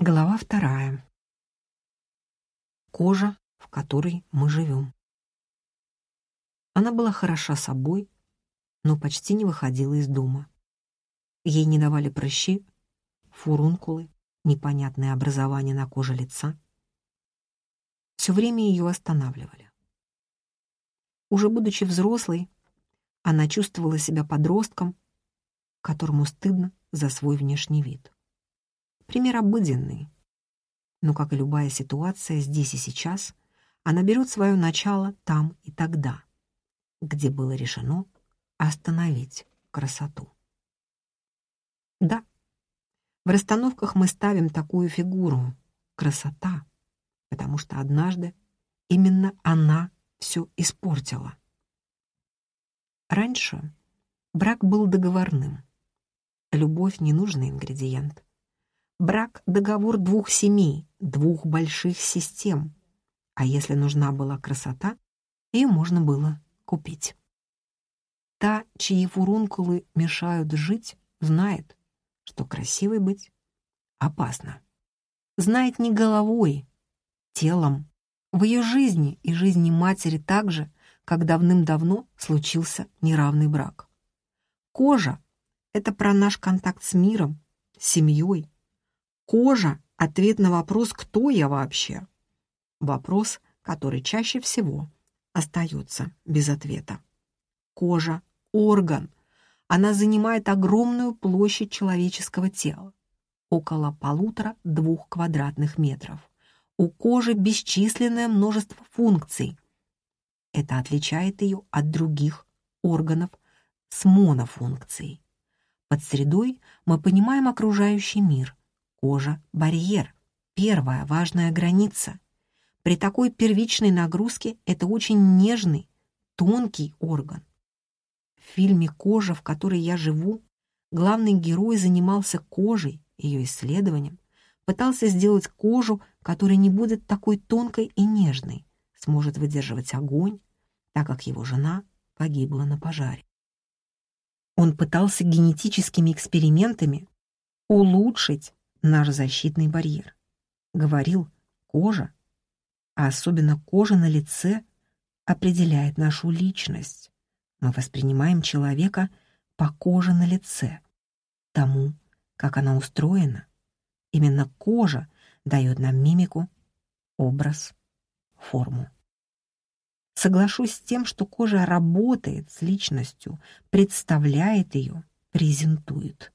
Глава вторая. Кожа, в которой мы живем. Она была хороша собой, но почти не выходила из дома. Ей не давали прыщи, фурункулы, непонятное образование на коже лица. Все время ее останавливали. Уже будучи взрослой, она чувствовала себя подростком, которому стыдно за свой внешний вид. Пример обыденный. Но, как и любая ситуация здесь и сейчас, она берет свое начало там и тогда, где было решено остановить красоту. Да, в расстановках мы ставим такую фигуру — красота, потому что однажды именно она все испортила. Раньше брак был договорным. Любовь — ненужный ингредиент. Брак — договор двух семей, двух больших систем. А если нужна была красота, ее можно было купить. Та, чьи фурункулы мешают жить, знает, что красивой быть опасно. Знает не головой, телом. В ее жизни и жизни матери также, как давным-давно случился неравный брак. Кожа — это про наш контакт с миром, с семьей, Кожа — ответ на вопрос «Кто я вообще?». Вопрос, который чаще всего остается без ответа. Кожа — орган. Она занимает огромную площадь человеческого тела, около полутора-двух квадратных метров. У кожи бесчисленное множество функций. Это отличает ее от других органов с монофункцией. Под средой мы понимаем окружающий мир, Кожа — барьер, первая важная граница. При такой первичной нагрузке это очень нежный, тонкий орган. В фильме «Кожа, в которой я живу» главный герой занимался кожей, ее исследованием, пытался сделать кожу, которая не будет такой тонкой и нежной, сможет выдерживать огонь, так как его жена погибла на пожаре. Он пытался генетическими экспериментами улучшить наш защитный барьер. Говорил, кожа, а особенно кожа на лице, определяет нашу личность. Мы воспринимаем человека по коже на лице, тому, как она устроена. Именно кожа дает нам мимику, образ, форму. Соглашусь с тем, что кожа работает с личностью, представляет ее, презентует.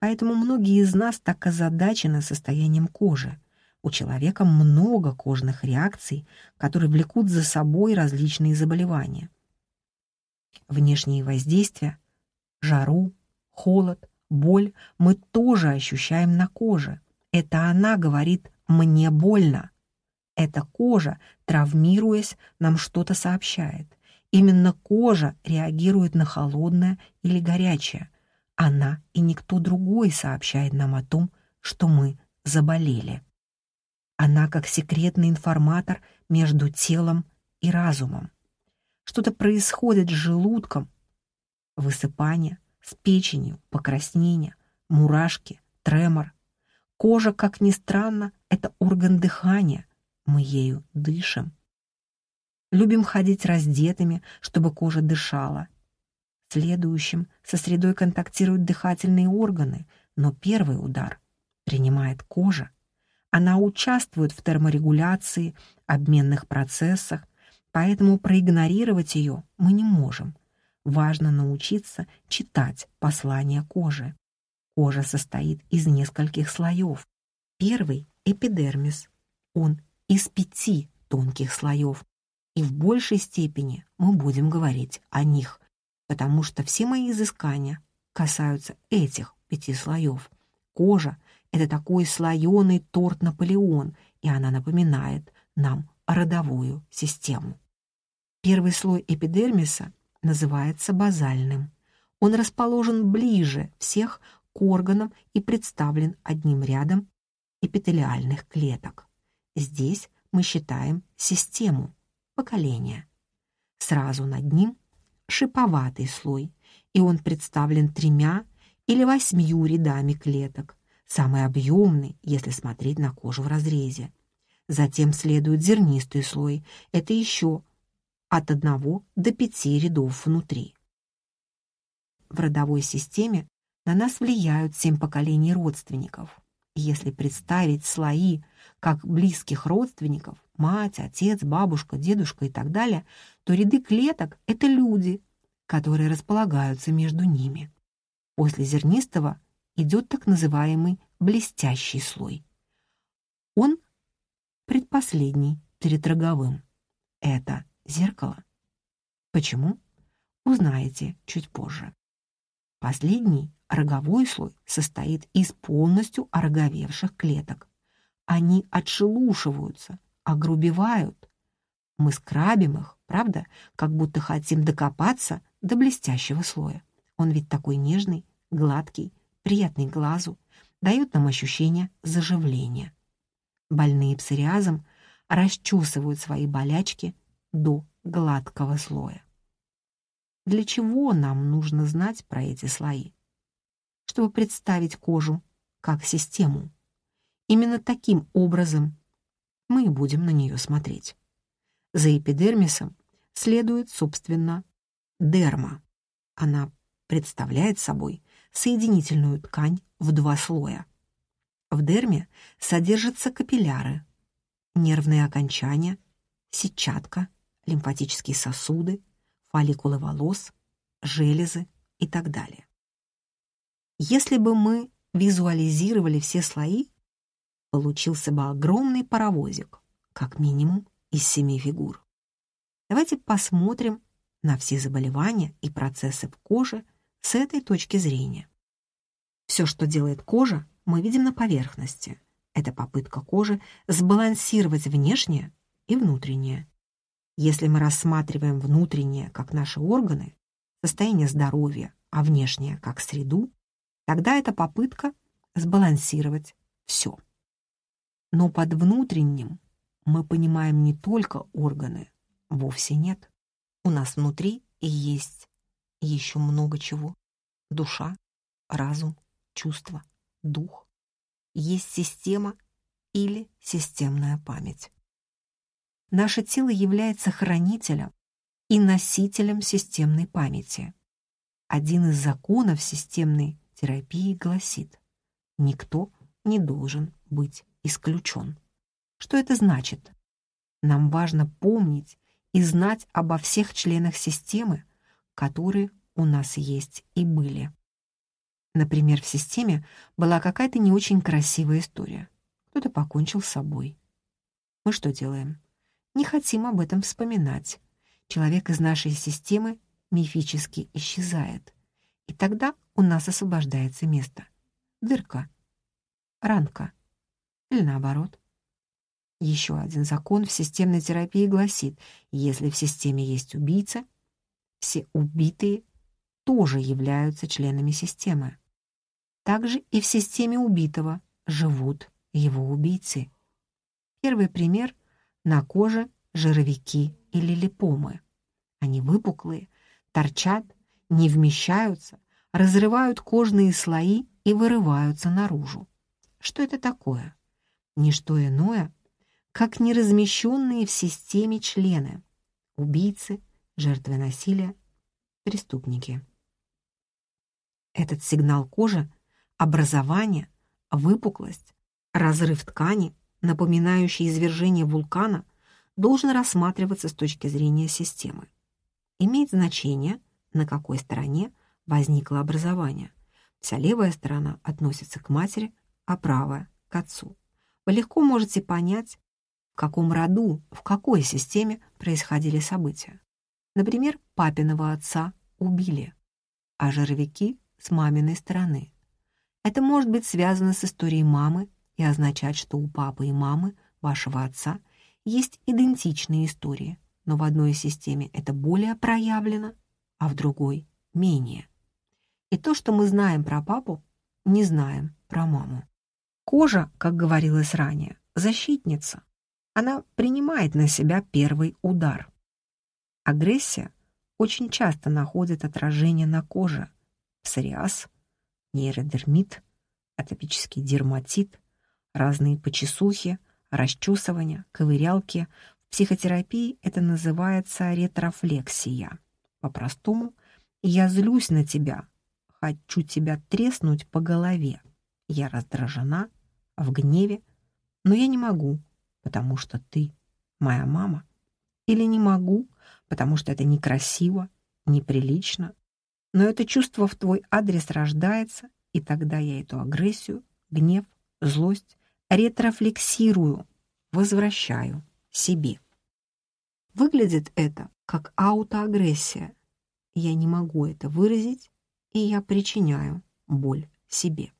Поэтому многие из нас так озадачены состоянием кожи. У человека много кожных реакций, которые влекут за собой различные заболевания. Внешние воздействия, жару, холод, боль мы тоже ощущаем на коже. Это она говорит «мне больно». Эта кожа, травмируясь, нам что-то сообщает. Именно кожа реагирует на холодное или горячее – она и никто другой сообщает нам о том, что мы заболели. Она как секретный информатор между телом и разумом. Что-то происходит с желудком, высыпание, с печенью, покраснение, мурашки, тремор. Кожа, как ни странно, это орган дыхания. Мы ею дышим. Любим ходить раздетыми, чтобы кожа дышала, Следующим со средой контактируют дыхательные органы, но первый удар принимает кожа. Она участвует в терморегуляции, обменных процессах, поэтому проигнорировать ее мы не можем. Важно научиться читать послания кожи. Кожа состоит из нескольких слоев. Первый — эпидермис. Он из пяти тонких слоев. И в большей степени мы будем говорить о них потому что все мои изыскания касаются этих пяти слоев. Кожа — это такой слоеный торт Наполеон, и она напоминает нам родовую систему. Первый слой эпидермиса называется базальным. Он расположен ближе всех к органам и представлен одним рядом эпителиальных клеток. Здесь мы считаем систему, поколение. Сразу над ним шиповатый слой, и он представлен тремя или восьмью рядами клеток. самый объемный, если смотреть на кожу в разрезе. Затем следует зернистый слой, это еще от одного до пяти рядов внутри. В родовой системе на нас влияют семь поколений родственников. Если представить слои как близких родственников, мать, отец, бабушка, дедушка и так далее, то ряды клеток — это люди, которые располагаются между ними. После зернистого идет так называемый блестящий слой. Он предпоследний перед роговым. Это зеркало. Почему? Узнаете чуть позже. Последний, роговой слой, состоит из полностью ороговевших клеток. Они отшелушиваются, огрубевают. Мы скрабим их, правда, как будто хотим докопаться до блестящего слоя. Он ведь такой нежный, гладкий, приятный глазу, дает нам ощущение заживления. Больные псориазом расчесывают свои болячки до гладкого слоя. Для чего нам нужно знать про эти слои? Чтобы представить кожу как систему. Именно таким образом мы и будем на нее смотреть. За эпидермисом следует, собственно, дерма. Она представляет собой соединительную ткань в два слоя. В дерме содержатся капилляры, нервные окончания, сетчатка, лимфатические сосуды, фолликулы волос, железы и так далее. Если бы мы визуализировали все слои, получился бы огромный паровозик, как минимум из семи фигур. Давайте посмотрим на все заболевания и процессы в коже с этой точки зрения. Все, что делает кожа, мы видим на поверхности. Это попытка кожи сбалансировать внешнее и внутреннее. Если мы рассматриваем внутреннее как наши органы, состояние здоровья, а внешнее как среду, тогда это попытка сбалансировать все. Но под внутренним мы понимаем не только органы, вовсе нет. У нас внутри есть еще много чего. Душа, разум, чувства, дух. Есть система или системная память. Наше тело является хранителем и носителем системной памяти. Один из законов системной терапии гласит, никто не должен быть исключен. Что это значит? Нам важно помнить и знать обо всех членах системы, которые у нас есть и были. Например, в системе была какая-то не очень красивая история. Кто-то покончил с собой. Мы что делаем? Не хотим об этом вспоминать. Человек из нашей системы мифически исчезает. И тогда у нас освобождается место. Дырка. Ранка. Или наоборот. Еще один закон в системной терапии гласит, если в системе есть убийца, все убитые тоже являются членами системы. Также и в системе убитого живут его убийцы. Первый пример — на коже жировики или липомы. Они выпуклые, торчат, не вмещаются, разрывают кожные слои и вырываются наружу. Что это такое? Ничто иное, как неразмещенные в системе члены, убийцы, жертвы насилия, преступники. Этот сигнал кожи — образование, выпуклость, разрыв ткани, напоминающий извержение вулкана, должен рассматриваться с точки зрения системы. Имеет значение, на какой стороне возникло образование. Вся левая сторона относится к матери, а правая — к отцу. Вы легко можете понять, в каком роду, в какой системе происходили события. Например, папиного отца убили, а жировики с маминой стороны. Это может быть связано с историей мамы и означать, что у папы и мамы вашего отца есть идентичные истории, но в одной системе это более проявлено, а в другой — менее. И то, что мы знаем про папу, не знаем про маму. Кожа, как говорилось ранее, защитница. Она принимает на себя первый удар. Агрессия очень часто находит отражение на коже. Псориаз, нейродермит, атопический дерматит, разные почесухи, расчесывания, ковырялки. В психотерапии это называется ретрофлексия. По-простому, я злюсь на тебя, хочу тебя треснуть по голове. Я раздражена, в гневе, но я не могу, потому что ты моя мама. Или не могу, потому что это некрасиво, неприлично. Но это чувство в твой адрес рождается, и тогда я эту агрессию, гнев, злость ретрофлексирую, возвращаю себе. Выглядит это как аутоагрессия. Я не могу это выразить, и я причиняю боль себе.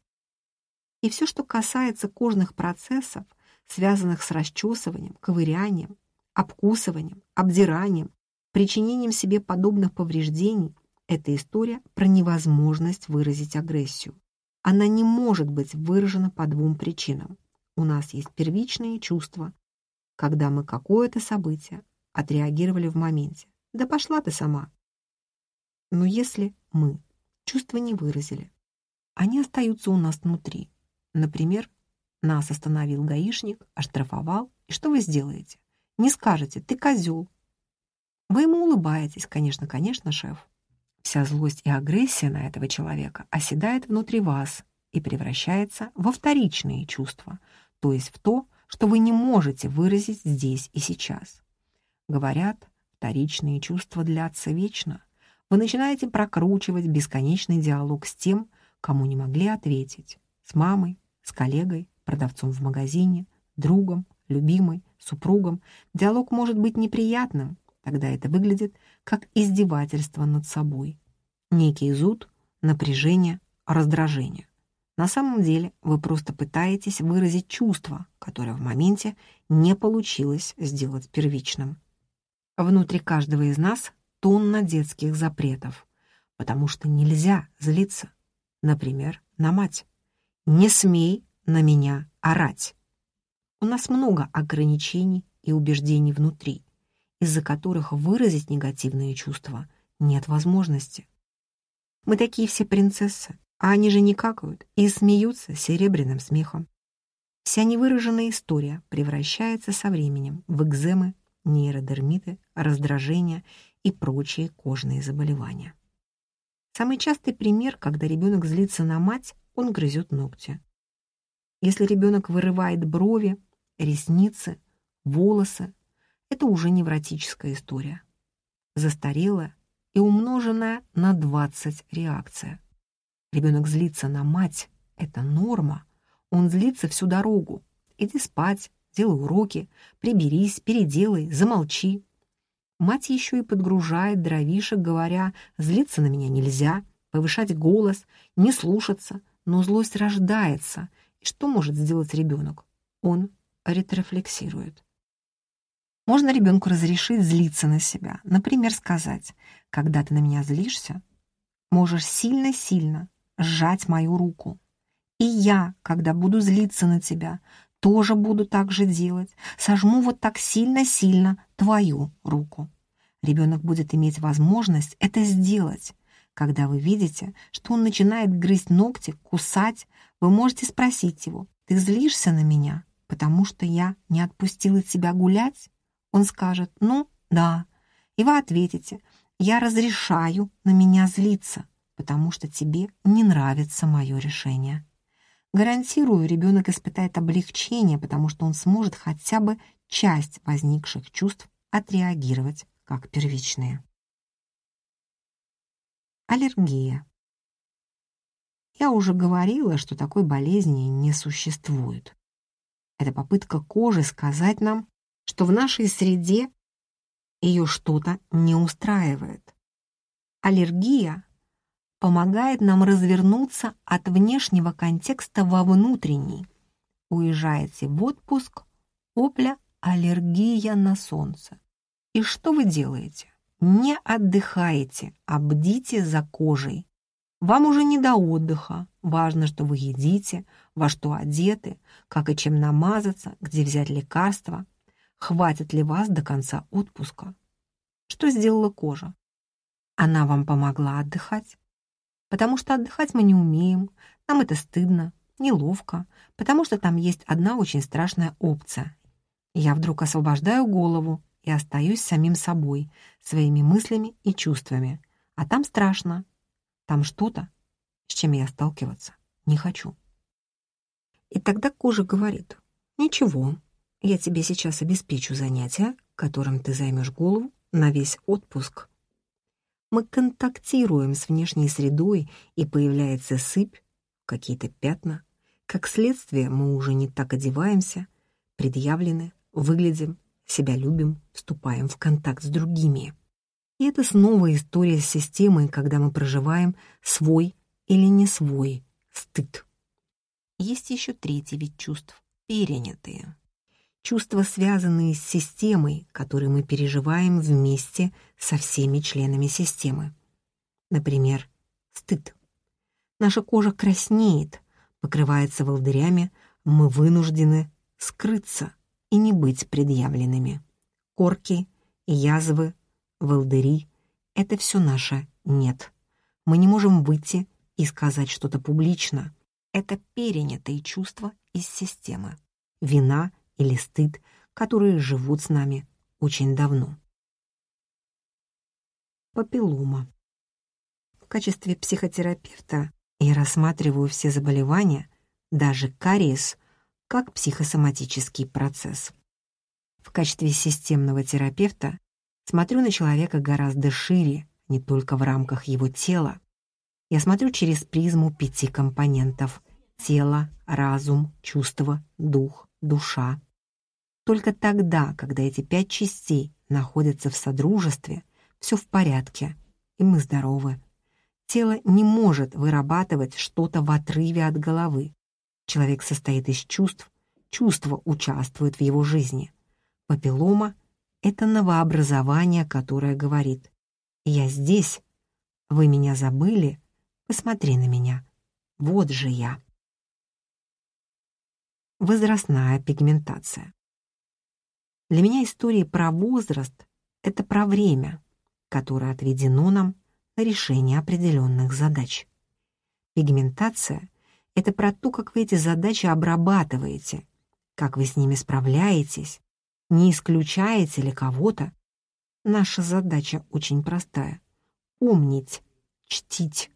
И все, что касается кожных процессов, связанных с расчесыванием, ковырянием, обкусыванием, обдиранием, причинением себе подобных повреждений, это история про невозможность выразить агрессию. Она не может быть выражена по двум причинам. У нас есть первичные чувства, когда мы какое-то событие отреагировали в моменте. Да пошла ты сама. Но если мы чувства не выразили, они остаются у нас внутри. Например, нас остановил гаишник, оштрафовал, и что вы сделаете? Не скажете «ты козел». Вы ему улыбаетесь, конечно, конечно, шеф. Вся злость и агрессия на этого человека оседает внутри вас и превращается во вторичные чувства, то есть в то, что вы не можете выразить здесь и сейчас. Говорят, вторичные чувства длятся вечно. Вы начинаете прокручивать бесконечный диалог с тем, кому не могли ответить. С мамой, с коллегой, продавцом в магазине, другом, любимой, супругом. Диалог может быть неприятным, тогда это выглядит как издевательство над собой. Некий зуд, напряжение, раздражение. На самом деле вы просто пытаетесь выразить чувство, которое в моменте не получилось сделать первичным. Внутри каждого из нас тонна детских запретов, потому что нельзя злиться. Например, на мать. «Не смей на меня орать». У нас много ограничений и убеждений внутри, из-за которых выразить негативные чувства нет возможности. Мы такие все принцессы, а они же не какают и смеются серебряным смехом. Вся невыраженная история превращается со временем в экземы, нейродермиты, раздражения и прочие кожные заболевания. Самый частый пример, когда ребенок злится на мать, он грызет ногти. Если ребенок вырывает брови, ресницы, волосы, это уже невротическая история. Застарелая и умноженная на 20 реакция. Ребенок злится на мать. Это норма. Он злится всю дорогу. Иди спать, делай уроки, приберись, переделай, замолчи. Мать еще и подгружает дровишек, говоря, злиться на меня нельзя, повышать голос, не слушаться, но злость рождается. И что может сделать ребенок? Он ретрофлексирует. Можно ребенку разрешить злиться на себя. Например, сказать, когда ты на меня злишься, можешь сильно-сильно сжать мою руку. И я, когда буду злиться на тебя, тоже буду так же делать. Сожму вот так сильно-сильно твою руку. Ребенок будет иметь возможность это сделать. Когда вы видите, что он начинает грызть ногти, кусать, вы можете спросить его, «Ты злишься на меня, потому что я не отпустила тебя гулять?» Он скажет «Ну, да». И вы ответите «Я разрешаю на меня злиться, потому что тебе не нравится мое решение. Гарантирую, ребенок испытает облегчение, потому что он сможет хотя бы часть возникших чувств отреагировать как первичные. Аллергия. Я уже говорила, что такой болезни не существует. Это попытка кожи сказать нам, что в нашей среде ее что-то не устраивает. Аллергия помогает нам развернуться от внешнего контекста во внутренний. Уезжаете в отпуск, опля, аллергия на солнце. И что вы делаете? Не отдыхаете, а бдите за кожей. Вам уже не до отдыха. Важно, что вы едите, во что одеты, как и чем намазаться, где взять лекарства. Хватит ли вас до конца отпуска? Что сделала кожа? Она вам помогла отдыхать? потому что отдыхать мы не умеем, нам это стыдно, неловко, потому что там есть одна очень страшная опция. Я вдруг освобождаю голову и остаюсь самим собой, своими мыслями и чувствами. А там страшно. Там что-то, с чем я сталкиваться не хочу. И тогда кожа говорит, «Ничего, я тебе сейчас обеспечу занятия, которым ты займешь голову на весь отпуск». Мы контактируем с внешней средой, и появляется сыпь, какие-то пятна. Как следствие, мы уже не так одеваемся, предъявлены, выглядим, себя любим, вступаем в контакт с другими. И это снова история с системой, когда мы проживаем свой или не свой стыд. Есть еще третий вид чувств — перенятые. Чувства, связанные с системой, которые мы переживаем вместе со всеми членами системы. Например, стыд. Наша кожа краснеет, покрывается волдырями, мы вынуждены скрыться и не быть предъявленными. Корки, язвы, волдыри — это все наше «нет». Мы не можем выйти и сказать что-то публично. Это перенятые чувства из системы. Вина или стыд, которые живут с нами очень давно. Папиллома. В качестве психотерапевта я рассматриваю все заболевания, даже кариес, как психосоматический процесс. В качестве системного терапевта смотрю на человека гораздо шире, не только в рамках его тела. Я смотрю через призму пяти компонентов — тело, разум, чувство, дух, душа. Только тогда, когда эти пять частей находятся в содружестве, все в порядке, и мы здоровы, Тело не может вырабатывать что-то в отрыве от головы. Человек состоит из чувств, чувства участвуют в его жизни. Папиллома — это новообразование, которое говорит «Я здесь, вы меня забыли, посмотри на меня, вот же я». Возрастная пигментация. Для меня история про возраст — это про время, которое отведено нам решение определенных задач. Пигментация — это про то, как вы эти задачи обрабатываете, как вы с ними справляетесь, не исключаете ли кого-то. Наша задача очень простая — помнить, чтить,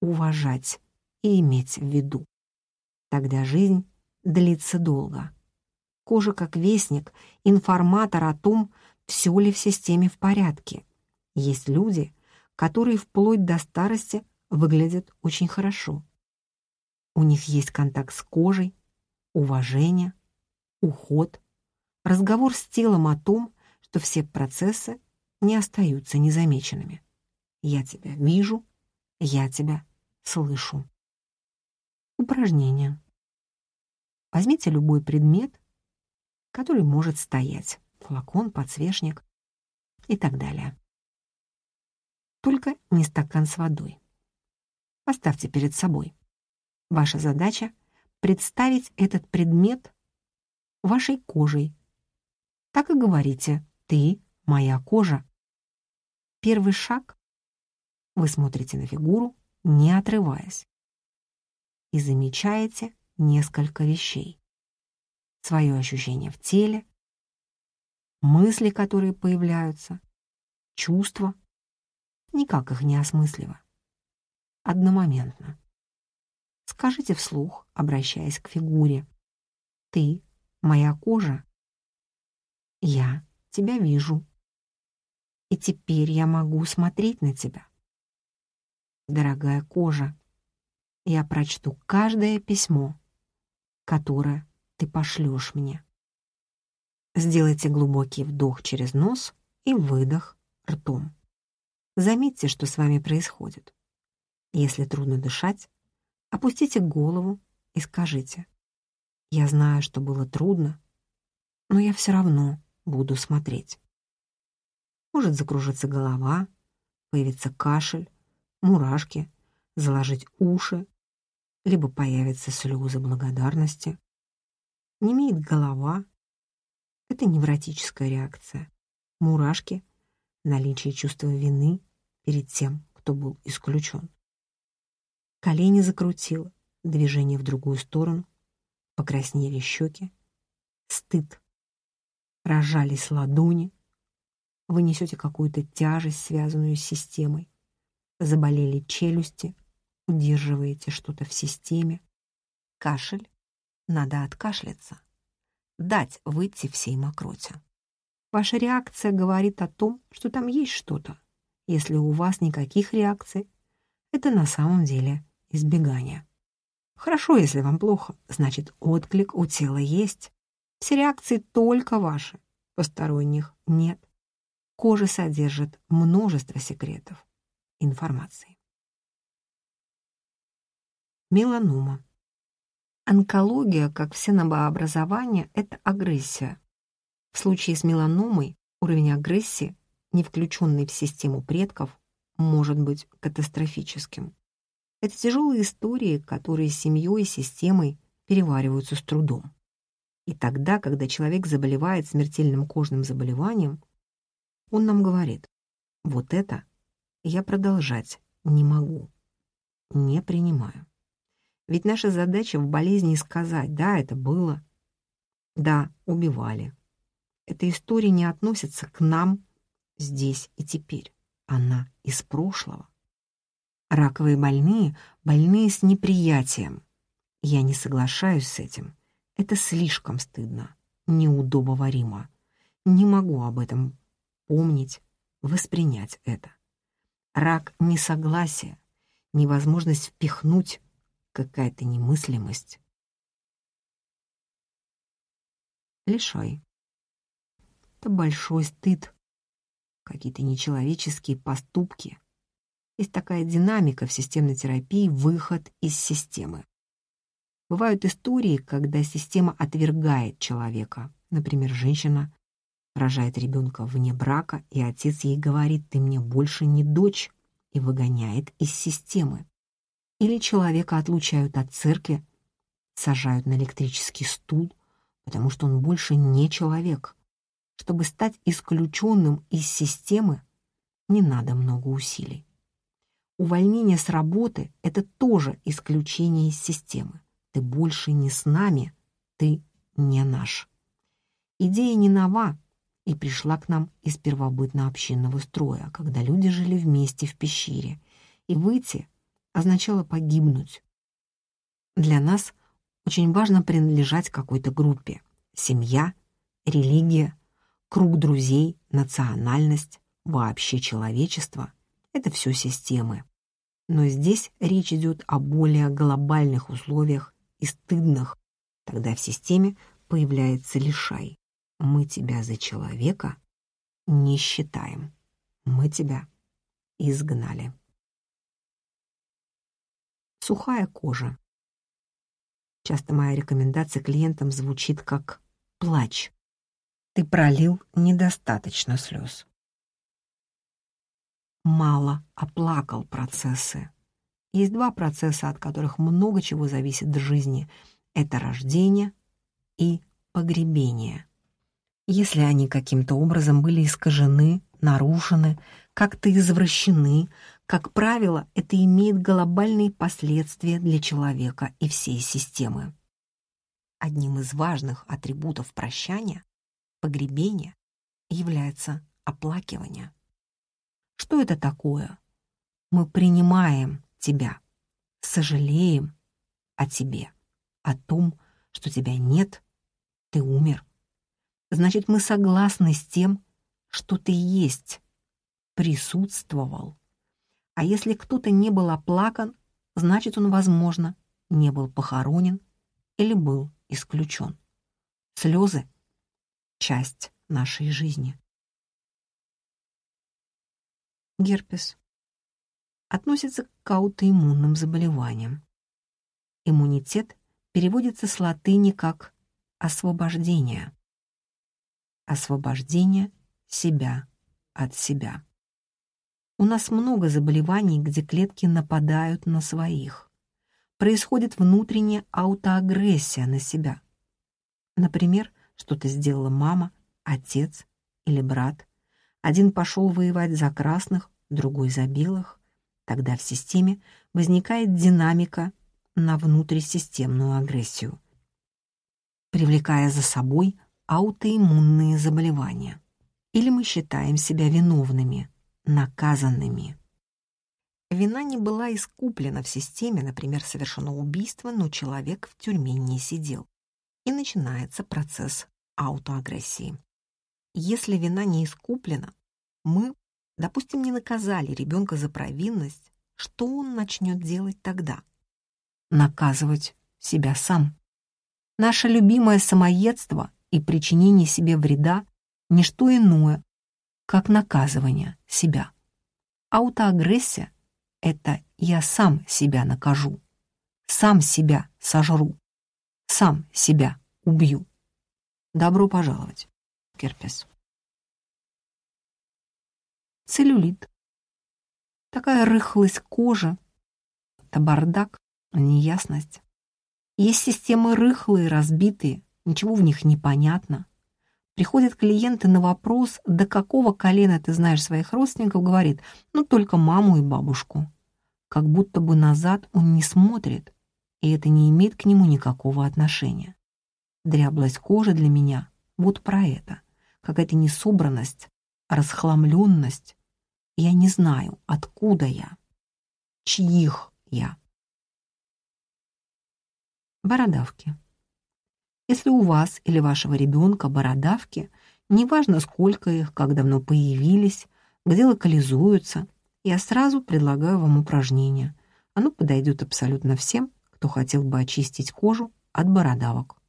уважать и иметь в виду. Тогда жизнь длится долго. Кожа как вестник, информатор о том, все ли в системе в порядке. Есть люди, которые вплоть до старости выглядят очень хорошо. У них есть контакт с кожей, уважение, уход, разговор с телом о том, что все процессы не остаются незамеченными. Я тебя вижу, я тебя слышу. Упражнение. Возьмите любой предмет, который может стоять. Флакон, подсвечник и так далее. Только не стакан с водой. Поставьте перед собой. Ваша задача — представить этот предмет вашей кожей. Так и говорите «ты — моя кожа». Первый шаг — вы смотрите на фигуру, не отрываясь, и замечаете несколько вещей. Свое ощущение в теле, мысли, которые появляются, чувства, никак их не осмыслива. Одномоментно. Скажите вслух, обращаясь к фигуре. «Ты — моя кожа. Я тебя вижу. И теперь я могу смотреть на тебя. Дорогая кожа, я прочту каждое письмо, которое ты пошлешь мне. Сделайте глубокий вдох через нос и выдох ртом. Заметьте, что с вами происходит. Если трудно дышать, опустите голову и скажите. Я знаю, что было трудно, но я все равно буду смотреть. Может закружиться голова, появится кашель, мурашки, заложить уши, либо появятся слезы благодарности. Не имеет голова — это невротическая реакция. Мурашки — наличие чувства вины — перед тем, кто был исключен. Колени закрутило, движение в другую сторону, покраснели щеки, стыд, разжались ладони, вы несете какую-то тяжесть, связанную с системой, заболели челюсти, удерживаете что-то в системе, кашель, надо откашляться, дать выйти всей мокроте. Ваша реакция говорит о том, что там есть что-то. Если у вас никаких реакций, это на самом деле избегание. Хорошо, если вам плохо, значит, отклик у тела есть. Все реакции только ваши, посторонних нет. Кожа содержит множество секретов, информации. Меланома. Онкология, как все новообразования, это агрессия. В случае с меланомой уровень агрессии, не включенный в систему предков, может быть катастрофическим. Это тяжелые истории, которые семьей и системой перевариваются с трудом. И тогда, когда человек заболевает смертельным кожным заболеванием, он нам говорит, вот это я продолжать не могу, не принимаю. Ведь наша задача в болезни сказать, да, это было, да, убивали. Эта история не относится к нам здесь и теперь. Она из прошлого. Раковые больные — больные с неприятием. Я не соглашаюсь с этим. Это слишком стыдно, неудобоваримо. Не могу об этом помнить, воспринять это. Рак — несогласие, невозможность впихнуть, какая-то немыслимость. Лишай. Это большой стыд, какие-то нечеловеческие поступки, есть такая динамика в системной терапии «выход из системы». Бывают истории, когда система отвергает человека. Например, женщина рожает ребенка вне брака, и отец ей говорит «ты мне больше не дочь» и выгоняет из системы. Или человека отлучают от церкви, сажают на электрический стул, потому что он больше не человек. Чтобы стать исключенным из системы, не надо много усилий. Увольнение с работы — это тоже исключение из системы. Ты больше не с нами, ты не наш. Идея не нова и пришла к нам из первобытно-общинного строя, когда люди жили вместе в пещере, и выйти означало погибнуть. Для нас очень важно принадлежать какой-то группе. Семья, религия, круг друзей, национальность, вообще человечество — это все системы. Но здесь речь идет о более глобальных условиях и стыдных. Тогда в системе появляется лишай. Мы тебя за человека не считаем. Мы тебя изгнали. Сухая кожа. Часто моя рекомендация клиентам звучит как «плач». Ты пролил недостаточно слез мало оплакал процессы. Есть два процесса, от которых много чего зависит в жизни. Это рождение и погребение. Если они каким-то образом были искажены, нарушены, как-то извращены, как правило, это имеет глобальные последствия для человека и всей системы. Одним из важных атрибутов прощания, погребения, является оплакивание. Что это такое? Мы принимаем тебя, сожалеем о тебе, о том, что тебя нет, ты умер. Значит, мы согласны с тем, что ты есть, присутствовал. А если кто-то не был оплакан, значит, он, возможно, не был похоронен или был исключен. Слезы — часть нашей жизни. Герпес относится к аутоиммунным заболеваниям. Иммунитет переводится с латыни как «освобождение». Освобождение себя от себя. У нас много заболеваний, где клетки нападают на своих. Происходит внутренняя аутоагрессия на себя. Например, что-то сделала мама, отец или брат. Один пошел воевать за красных, другой за белых. Тогда в системе возникает динамика на внутрисистемную агрессию, привлекая за собой аутоиммунные заболевания. Или мы считаем себя виновными, наказанными. Вина не была искуплена в системе, например, совершено убийство, но человек в тюрьме не сидел. И начинается процесс аутоагрессии. Если вина не искуплена, мы, допустим, не наказали ребенка за провинность, что он начнет делать тогда? Наказывать себя сам. Наше любимое самоедство и причинение себе вреда — ничто иное, как наказывание себя. Аутоагрессия — это я сам себя накажу, сам себя сожру, сам себя убью. Добро пожаловать, Керпес. Целлюлит. Такая рыхлость кожи. Это бардак, а неясность. Есть системы рыхлые, разбитые, ничего в них не понятно. Приходят клиенты на вопрос, до какого колена ты знаешь своих родственников, говорит, ну только маму и бабушку. Как будто бы назад он не смотрит, и это не имеет к нему никакого отношения. Дряблость кожи для меня вот про это. Какая-то несобранность, расхламленность. Я не знаю, откуда я, чьих я. Бородавки. Если у вас или вашего ребенка бородавки, неважно сколько их, как давно появились, где локализуются, я сразу предлагаю вам упражнение. Оно подойдет абсолютно всем, кто хотел бы очистить кожу от бородавок.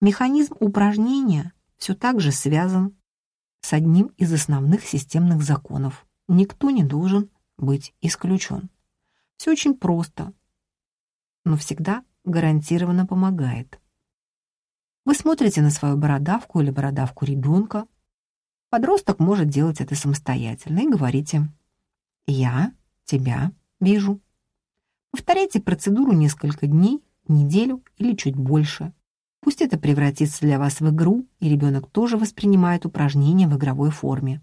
Механизм упражнения все так же связан с одним из основных системных законов. Никто не должен быть исключен. Все очень просто, но всегда гарантированно помогает. Вы смотрите на свою бородавку или бородавку ребенка. Подросток может делать это самостоятельно и говорите «Я тебя вижу». Повторяйте процедуру несколько дней, неделю или чуть больше. Пусть это превратится для вас в игру, и ребенок тоже воспринимает упражнения в игровой форме.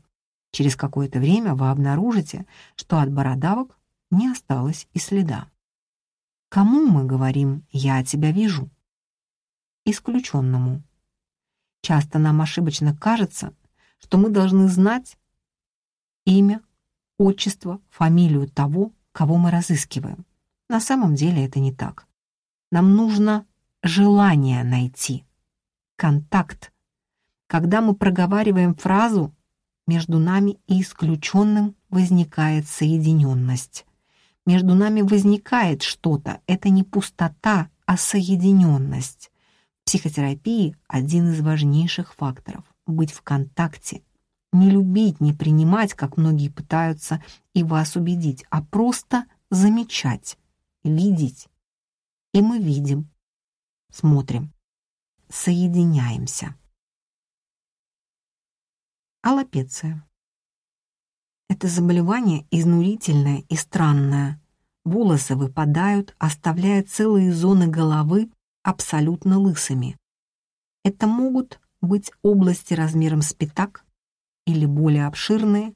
Через какое-то время вы обнаружите, что от бородавок не осталось и следа. Кому мы говорим «я тебя вижу»? Исключенному. Часто нам ошибочно кажется, что мы должны знать имя, отчество, фамилию того, кого мы разыскиваем. На самом деле это не так. Нам нужно желание найти, контакт. Когда мы проговариваем фразу, между нами и исключенным возникает соединенность. Между нами возникает что-то, это не пустота, а соединенность. В психотерапии один из важнейших факторов — быть в контакте. Не любить, не принимать, как многие пытаются и вас убедить, а просто замечать, видеть. И мы видим, Смотрим. Соединяемся. Аллопеция. Это заболевание изнурительное и странное. Волосы выпадают, оставляя целые зоны головы абсолютно лысыми. Это могут быть области размером с пятак или более обширные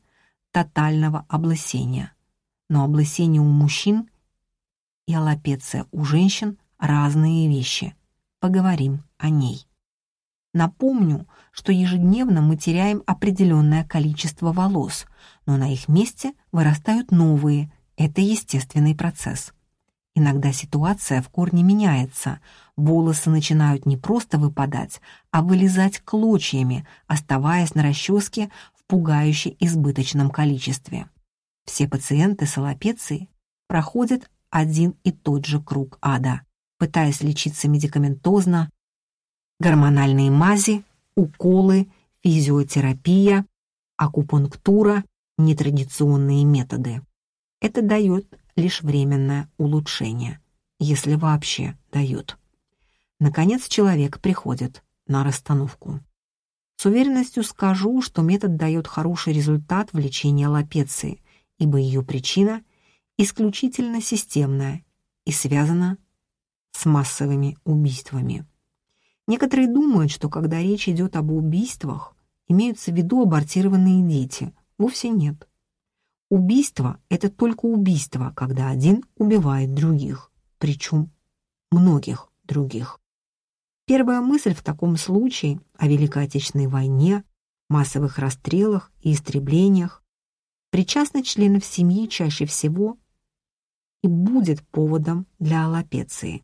тотального облысения. Но облысение у мужчин и аллопеция у женщин – разные вещи – поговорим о ней. Напомню, что ежедневно мы теряем определенное количество волос, но на их месте вырастают новые. Это естественный процесс. Иногда ситуация в корне меняется. Волосы начинают не просто выпадать, а вылезать клочьями, оставаясь на расческе в пугающе избыточном количестве. Все пациенты с аллопецией проходят один и тот же круг ада пытаясь лечиться медикаментозно, гормональные мази, уколы, физиотерапия, акупунктура, нетрадиционные методы. Это дает лишь временное улучшение, если вообще дает. Наконец человек приходит на расстановку. С уверенностью скажу, что метод дает хороший результат в лечении аллопеции, ибо ее причина исключительно системная и связана с массовыми убийствами. Некоторые думают, что когда речь идет об убийствах, имеются в виду абортированные дети. Вовсе нет. Убийство — это только убийство, когда один убивает других, причем многих других. Первая мысль в таком случае о Великой Отечественной войне, массовых расстрелах и истреблениях причастны членов семьи чаще всего и будет поводом для аллопеции.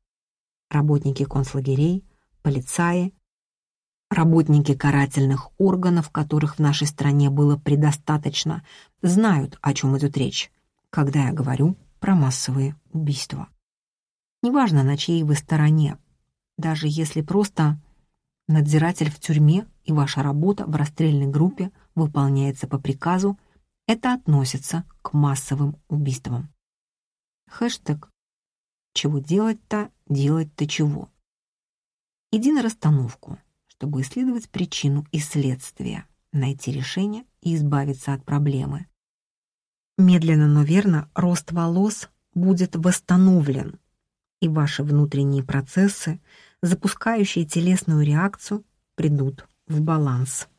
Работники концлагерей, полицаи, работники карательных органов, которых в нашей стране было предостаточно, знают, о чем идет речь, когда я говорю про массовые убийства. Неважно, на чьей вы стороне, даже если просто надзиратель в тюрьме и ваша работа в расстрельной группе выполняется по приказу, это относится к массовым убийствам. Хэштег «Чего делать-то, делать-то чего?» Иди на расстановку, чтобы исследовать причину и следствие, найти решение и избавиться от проблемы. Медленно, но верно рост волос будет восстановлен, и ваши внутренние процессы, запускающие телесную реакцию, придут в баланс.